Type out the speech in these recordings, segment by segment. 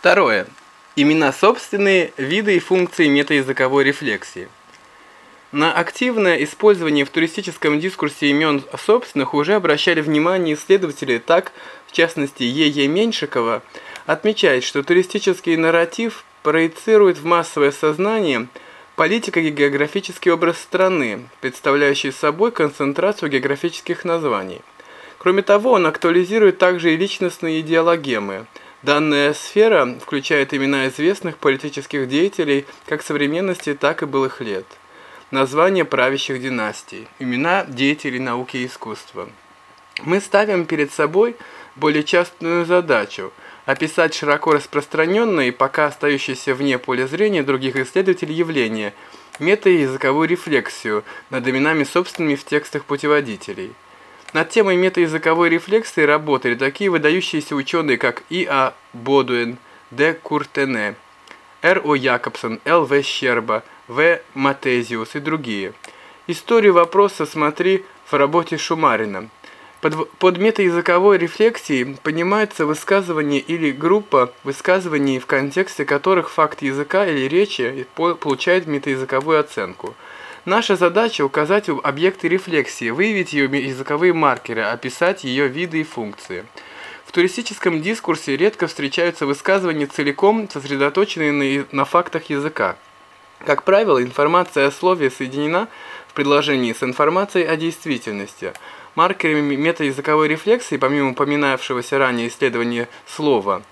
Второе. Имена собственные, виды и функции метаязыковой рефлексии. На активное использование в туристическом дискурсе имен собственных уже обращали внимание исследователи, так, в частности, Е.Е. Меньшикова, отмечает, что туристический нарратив проецирует в массовое сознание политико-географический образ страны, представляющий собой концентрацию географических названий. Кроме того, он актуализирует также и личностные идеологемы – Данная сфера включает имена известных политических деятелей как современности, так и былых лет. Названия правящих династий, имена деятелей науки и искусства. Мы ставим перед собой более частную задачу – описать широко распространенные и пока остающиеся вне поля зрения других исследователей явления – мета-языковую рефлексию над именами собственными в текстах путеводителей – над темой метаязыковой рефлексии работали такие выдающиеся ученые, как И. А. Бодуэн, Д. Куртене, Р. О. Якобсон, Л. В. Щерба, В. Матезиус и другие. Историю вопроса смотри в работе Шумарина. Под, под метаязыковой рефлексией понимается высказывание или группа высказываний, в контексте которых факт языка или речи получает метаязыковую оценку – Наша задача указать объекты рефлексии, выявить ее языковые маркеры, описать ее виды и функции. В туристическом дискурсе редко встречаются высказывания целиком сосредоточенные на, на фактах языка. Как правило, информация о слове соединена в предложении с информацией о действительности. Маркерами метаязыковой рефлексии, помимо упоминавшегося ранее исследования слова,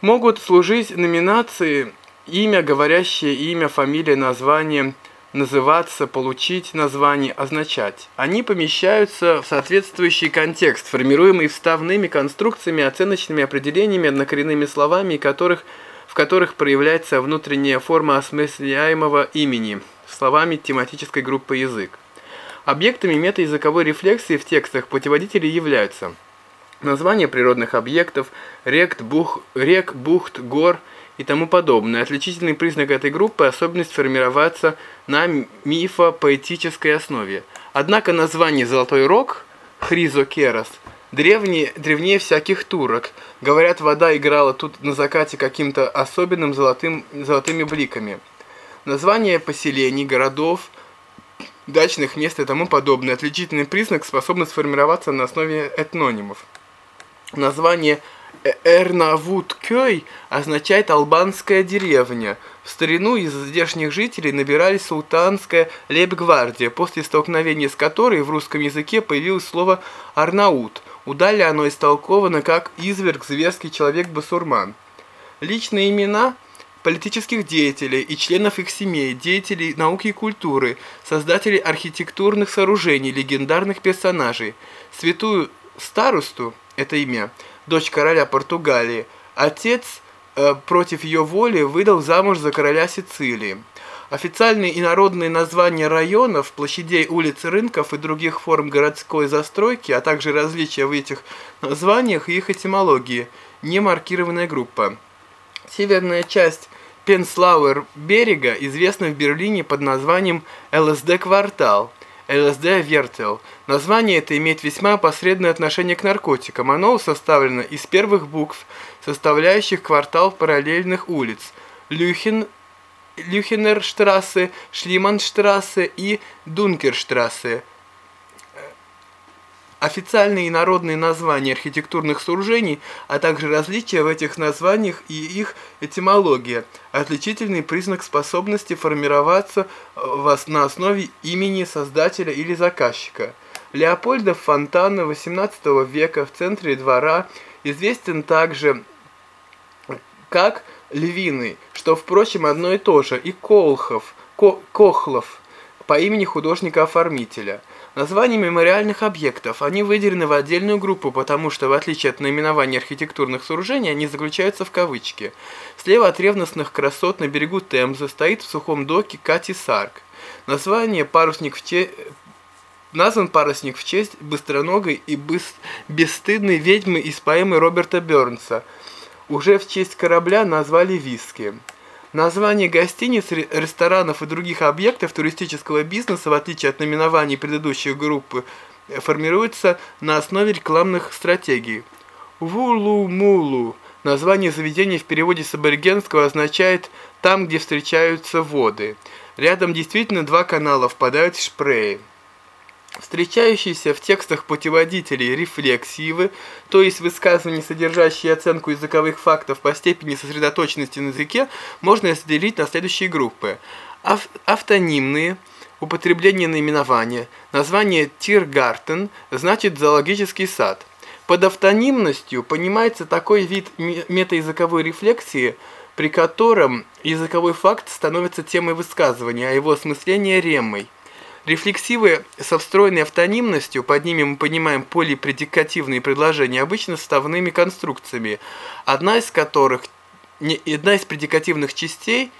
могут служить номинации имя, говорящее имя, фамилия, название – называться, получить название, означать. Они помещаются в соответствующий контекст, формируемый вставными конструкциями, оценочными определениями, однокоренными словами, которых, в которых проявляется внутренняя форма осмысляемого имени, словами тематической группы язык. Объектами метаязыковой рефлексии в текстах путеводителей являются названия природных объектов, рек, бух, рек, бухт, гор – и тому подобное. Отличительный признак этой группы – особенность формироваться на мифо-поэтической основе. Однако название «Золотой рог» – Хризокерос – древнее, древнее всяких турок. Говорят, вода играла тут на закате каким-то особенным золотым, золотыми бликами. Название поселений, городов, дачных мест и тому подобное. Отличительный признак – способность сформироваться на основе этнонимов. Название – Эрнавуд-Кёй означает «албанская деревня». В старину из здешних жителей набирались султанская лейб-гвардия, после столкновения с которой в русском языке появилось слово «арнаут». Удали оно истолковано как «изверг, зверский человек-басурман». Личные имена политических деятелей и членов их семей, деятелей науки и культуры, создателей архитектурных сооружений, легендарных персонажей. Святую старосту, это имя – дочь короля Португалии, отец э, против ее воли выдал замуж за короля Сицилии. Официальные и народные названия районов, площадей, улиц, рынков и других форм городской застройки, а также различия в этих названиях и их этимологии, не маркированная группа. Северная часть Пенслауэр берега известна в Берлине под названием ЛСД-квартал – ЛСД Вертел. Название это имеет весьма опосредованное отношение к наркотикам. Оно составлено из первых букв, составляющих квартал параллельных улиц. Люхин, Люхенерштрассе, Шлиманштрассе и Дункерштрассе – Официальные и народные названия архитектурных сооружений, а также различия в этих названиях и их этимология – отличительный признак способности формироваться э, на основе имени создателя или заказчика. Леопольдов фонтана XVIII века в центре двора известен также как Львиный, что, впрочем, одно и то же, и Колхов, Ко Кохлов по имени художника-оформителя – Названия мемориальных объектов, они выделены в отдельную группу, потому что, в отличие от наименований архитектурных сооружений, они заключаются в кавычки. Слева от ревностных красот на берегу Темзы стоит в сухом доке Кати Сарк. Название парусник в че... Назван парусник в честь быстроногой и быс... бесстыдной ведьмы из поэмы Роберта Бернса. Уже в честь корабля назвали виски. Названия гостиниц, ресторанов и других объектов туристического бизнеса, в отличие от наименований предыдущих группы, формируются на основе рекламных стратегий. Вулу-мулу Название заведения в переводе с аборигенского означает «там, где встречаются воды». Рядом действительно два канала впадают в Шпрее. Встречающиеся в текстах путеводителей рефлексивы, то есть высказывания, содержащие оценку языковых фактов по степени сосредоточенности на языке, можно разделить на следующие группы. Ав автонимные, употребление наименования. Название «Тиргартен» значит «зоологический сад». Под автонимностью понимается такой вид метаязыковой рефлексии, при котором языковой факт становится темой высказывания, а его осмысление – ремой. Рефлексивы со встроенной автонимностью, под ними мы понимаем полипредикативные предложения, обычно составными конструкциями, одна из которых, не, одна из предикативных частей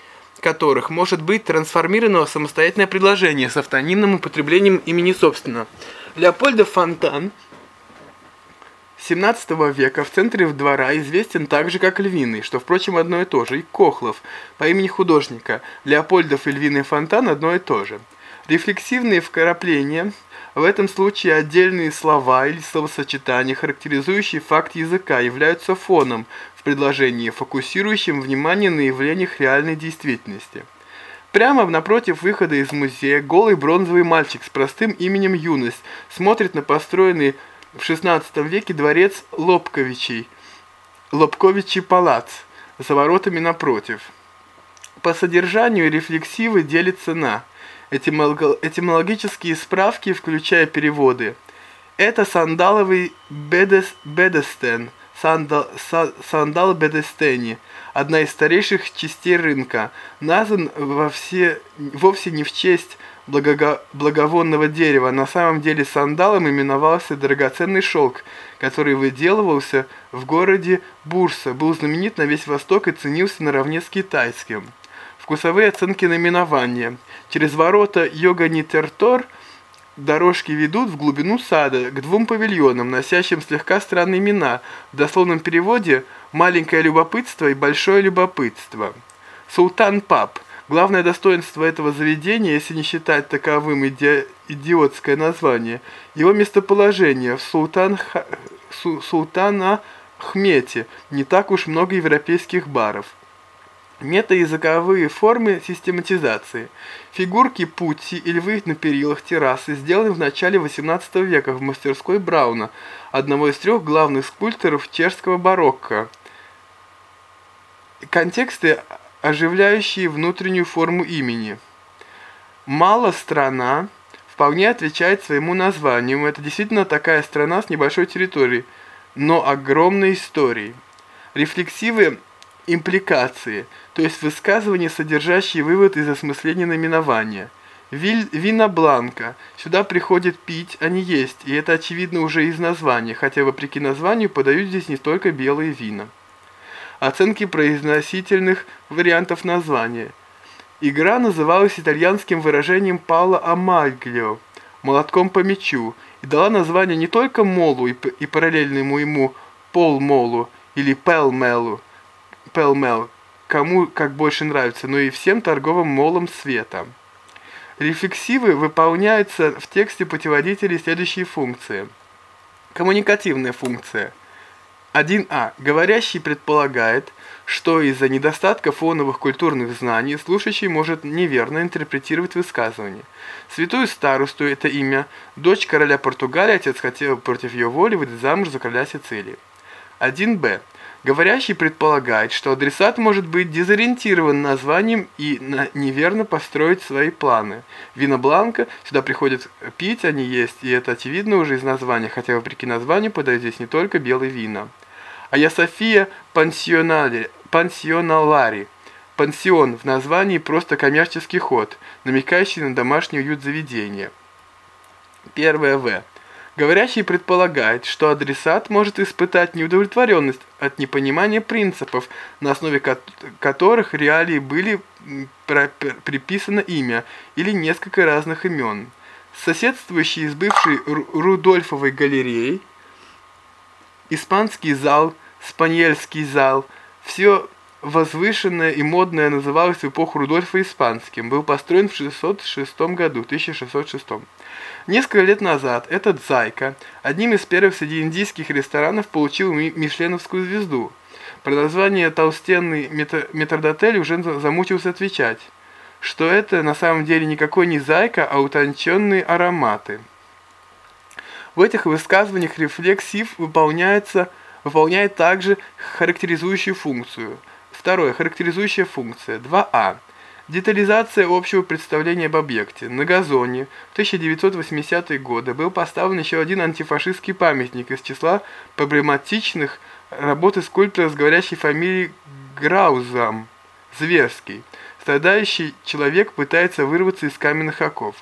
которых может быть трансформировано самостоятельное предложение с автонимным употреблением имени собственно. Леопольда Фонтан 17 века в центре двора известен также как Львиный, что, впрочем, одно и то же, и Кохлов по имени художника. Леопольдов и Львиный Фонтан одно и то же. Рефлексивные вкрапления, в этом случае отдельные слова или словосочетания, характеризующие факт языка, являются фоном в предложении, фокусирующим внимание на явлениях реальной действительности. Прямо напротив выхода из музея голый бронзовый мальчик с простым именем Юность смотрит на построенный в XVI веке дворец Лобковичей, Лобковичий палац, за воротами напротив. По содержанию рефлексивы делятся на – Этимологические справки, включая переводы. Это сандаловый бедес, бедестен, сандал, са, сандал бедестени, одна из старейших частей рынка, назван во все, вовсе не в честь благого, благовонного дерева. На самом деле сандалом именовался драгоценный шелк, который выделывался в городе Бурса, был знаменит на весь Восток и ценился наравне с китайским. Вкусовые оценки наименования. Через ворота Йога-Нитертор дорожки ведут в глубину сада, к двум павильонам, носящим слегка странные имена, в дословном переводе «маленькое любопытство» и «большое любопытство». Султан Пап. Главное достоинство этого заведения, если не считать таковым иди идиотское название, его местоположение в Султан Султана Хмете, не так уж много европейских баров. Метаязыковые формы систематизации. Фигурки Путти и львы на перилах террасы сделаны в начале XVIII века в мастерской Брауна, одного из трех главных скульпторов чешского барокко. Контексты, оживляющие внутреннюю форму имени. Мало страна вполне отвечает своему названию. Это действительно такая страна с небольшой территорией, но огромной историей. Рефлексивы импликации, то есть высказывания, содержащие вывод из осмысления наименования. Виль, вина бланка. Сюда приходит пить, а не есть, и это очевидно уже из названия, хотя вопреки названию подают здесь не только белые вина. Оценки произносительных вариантов названия. Игра называлась итальянским выражением Паула Амаглио «молотком по мячу» и дала название не только молу и, и параллельному ему пол-молу или пел-мелу, пэл кому как больше нравится, но и всем торговым молам света. Рефлексивы выполняются в тексте путеводителей следующие функции. Коммуникативная функция. 1а. Говорящий предполагает, что из-за недостатка фоновых культурных знаний слушающий может неверно интерпретировать высказывание. Святую старосту это имя, дочь короля Португалии, отец хотел против ее воли выдать замуж за короля Сицилии. 1б. Говорящий предполагает, что адресат может быть дезориентирован названием и неверно построить свои планы. Вина Бланка сюда приходят пить, а не есть, и это очевидно уже из названия, хотя вопреки названию подают здесь не только белые вина. А я София пансионари, пансионалари. Пансион в названии просто коммерческий ход, намекающий на домашний уют заведения. Первое В. Говорящий предполагает, что адресат может испытать неудовлетворенность от непонимания принципов, на основе которых реалии были приписано имя или несколько разных имен. Соседствующий с бывшей Рудольфовой галереей, испанский зал, спаньельский зал, все возвышенное и модное называлось в эпоху Рудольфа испанским, был построен в 606 году, 1606. Несколько лет назад этот «Зайка» одним из первых среди индийских ресторанов получил мишленовскую звезду. Про название толстенный метрдотель уже замучился отвечать, что это на самом деле никакой не зайка, а утонченные ароматы. В этих высказываниях рефлексив выполняется, выполняет также характеризующую функцию. Второе. Характеризующая функция. 2а. Детализация общего представления об объекте. На газоне в 1980-е годы был поставлен еще один антифашистский памятник из числа проблематичных работы скульптора с говорящей фамилией Граузам, Зверский. Страдающий человек пытается вырваться из каменных оков.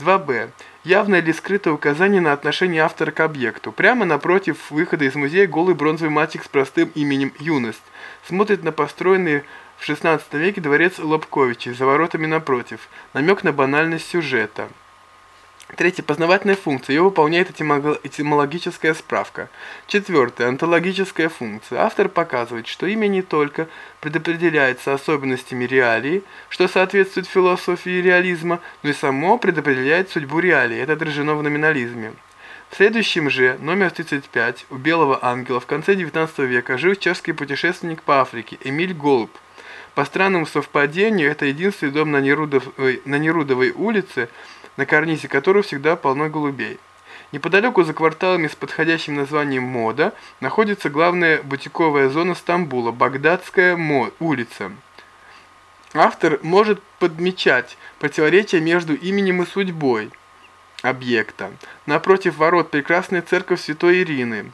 2б. Явное или скрытое указание на отношение автора к объекту. Прямо напротив выхода из музея голый бронзовый мальчик с простым именем Юность смотрит на построенные в XVI веке дворец Лобковичей за воротами напротив. Намек на банальность сюжета. Третье. Познавательная функция. Ее выполняет этимологическая справка. Четвертое. Онтологическая функция. Автор показывает, что имя не только предопределяется особенностями реалии, что соответствует философии реализма, но и само предопределяет судьбу реалии. Это отражено в номинализме. В следующем же, номер 35, у Белого Ангела в конце XIX века жил чешский путешественник по Африке Эмиль Голуб. По странному совпадению, это единственный дом на Нерудовой, на Нерудовой улице, на карнизе которого всегда полно голубей. Неподалеку за кварталами с подходящим названием «Мода» находится главная бутиковая зона Стамбула – Багдадская улица. Автор может подмечать противоречия между именем и судьбой объекта. Напротив ворот прекрасная церковь Святой Ирины,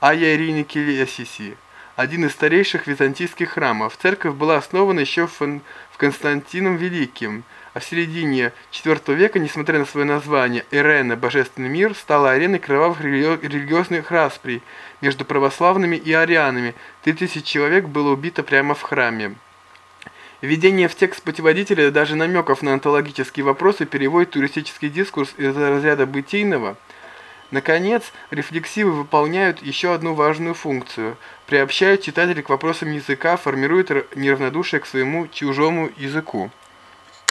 Ая Ирине Келесиси – один из старейших византийских храмов. Церковь была основана еще в Константином Великим, а в середине IV века, несмотря на свое название Ирена, Божественный мир, стала ареной кровавых религиозных расприй между православными и арианами. 3000 человек было убито прямо в храме. Введение в текст путеводителя даже намеков на онтологические вопросы переводит туристический дискурс из разряда бытийного – Наконец, рефлексивы выполняют еще одну важную функцию – приобщают читателя к вопросам языка, формируют неравнодушие к своему чужому языку.